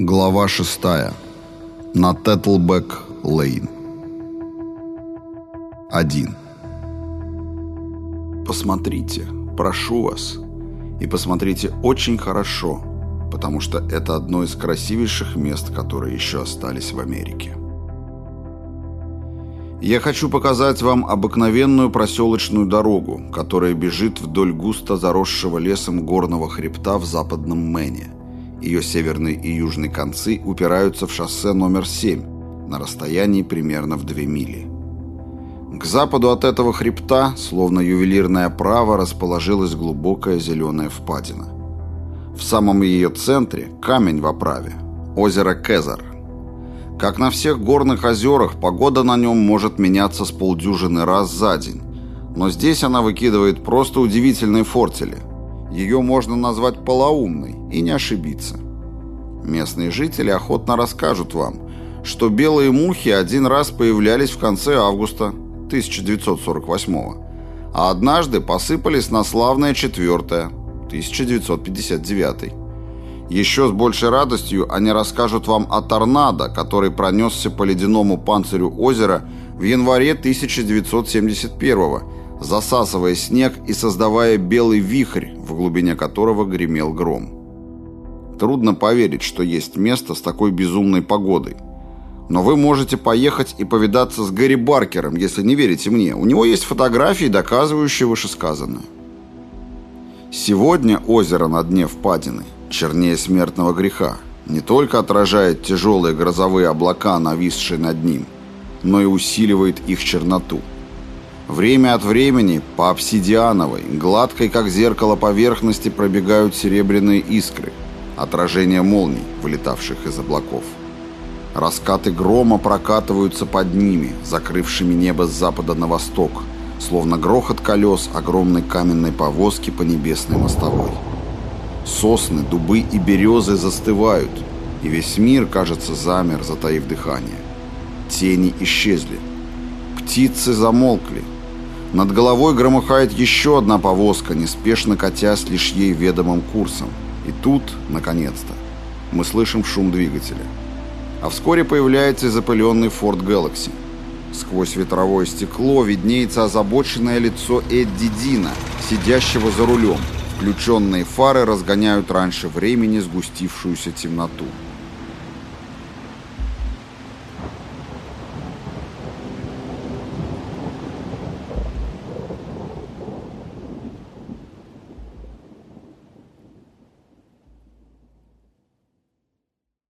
Глава шестая. На Тетлбэк Лейн. 1. Посмотрите, прошу вас, и посмотрите очень хорошо, потому что это одно из красивейших мест, которые еще остались в Америке. Я хочу показать вам обыкновенную проселочную дорогу, которая бежит вдоль густо заросшего лесом горного хребта в западном Мэне. Ее северные и южные концы упираются в шоссе номер 7 на расстоянии примерно в 2 мили. К западу от этого хребта, словно ювелирная оправа, расположилась глубокая зеленая впадина. В самом ее центре камень в оправе – озеро Кезар. Как на всех горных озерах, погода на нем может меняться с полдюжины раз за день. Но здесь она выкидывает просто удивительные фортели. Ее можно назвать полоумной и не ошибиться. Местные жители охотно расскажут вам, что белые мухи один раз появлялись в конце августа 1948 а однажды посыпались на славное четвертое 1959 еще с большей радостью они расскажут вам о торнадо, который пронесся по ледяному панцирю озера в январе 1971 засасывая снег и создавая белый вихрь, в глубине которого гремел гром. Трудно поверить, что есть место с такой безумной погодой. Но вы можете поехать и повидаться с Гэри Баркером, если не верите мне. У него есть фотографии, доказывающие вышесказанное. Сегодня озеро на дне впадины – чернее смертного греха, не только отражает тяжелые грозовые облака, нависшие над ним, но и усиливает их черноту. Время от времени по обсидиановой, гладкой как зеркало поверхности пробегают серебряные искры, отражение молний, вылетавших из облаков. Раскаты грома прокатываются под ними, закрывшими небо с запада на восток, словно грохот колес огромной каменной повозки по небесной мостовой. Сосны, дубы и березы застывают, и весь мир, кажется, замер, затаив дыхание. Тени исчезли. Птицы замолкли. Над головой громыхает еще одна повозка, неспешно катясь лишь ей ведомым курсом. И тут, наконец-то, мы слышим шум двигателя. А вскоре появляется запыленный Ford Galaxy. Сквозь ветровое стекло виднеется озабоченное лицо Эдди Дина, сидящего за рулем – Включенные фары разгоняют раньше времени сгустившуюся темноту.